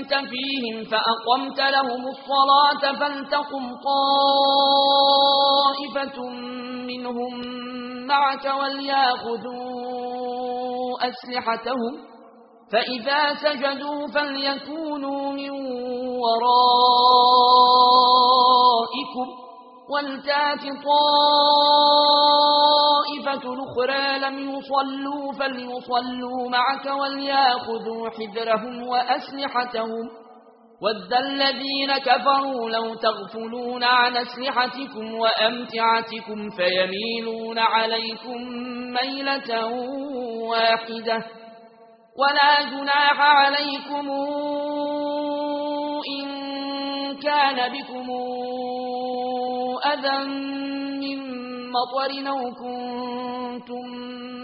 كنت فيهم فأقمت لهم الصلاة فانتقم طائفة منهم معك ولياخذوا أسلحتهم فإذا سجدوا فليكونوا من ورائكم ولتات طائفة الأقرى لم يصلوا فليصلوا معك وليأخذوا حذرهم وأسلحتهم. ود الذين كفروا لو تغفلون عن أسلحتكم وأمتعتكم فيميلون عليكم ميلة واحدة. ولا جناح عليكم إن كان بكم أذى من مطر نوكم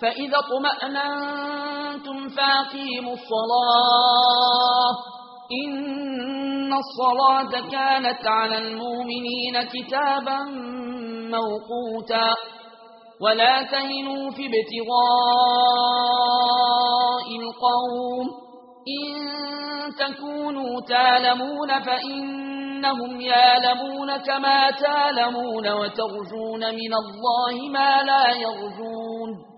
فإذا طمأننتم فاقيموا الصلاة إن الصلاة كانت على المؤمنين كتابا موقوتا ولا تهنوا في ابتغاء القوم إن تكونوا تالمون فإنهم يالمون كما تالمون وترجون من الله ما لا يرجون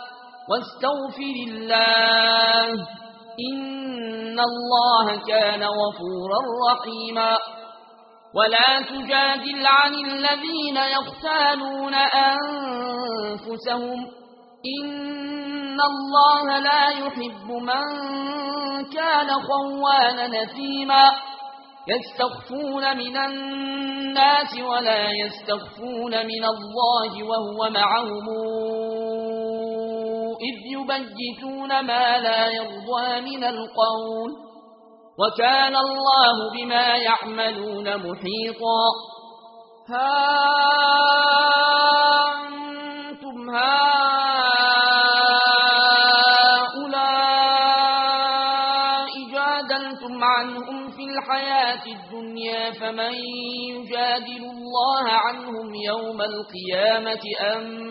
واستغفر الله إن الله كان غفورا رحيما. ولا تجادل عن الذين يختالون أنفسهم. إن الله لا يحب من كان خوانا نثيما يستخفون من الناس ولا يستخفون من الله وهو معهم. إذ يبجتون ما لا يرضى من القول وكان الله بما يعملون محيطا ها أنتم هؤلاء جادلتم عنهم في الحياة الدنيا فمن يجادل الله عنهم يوم القيامة أم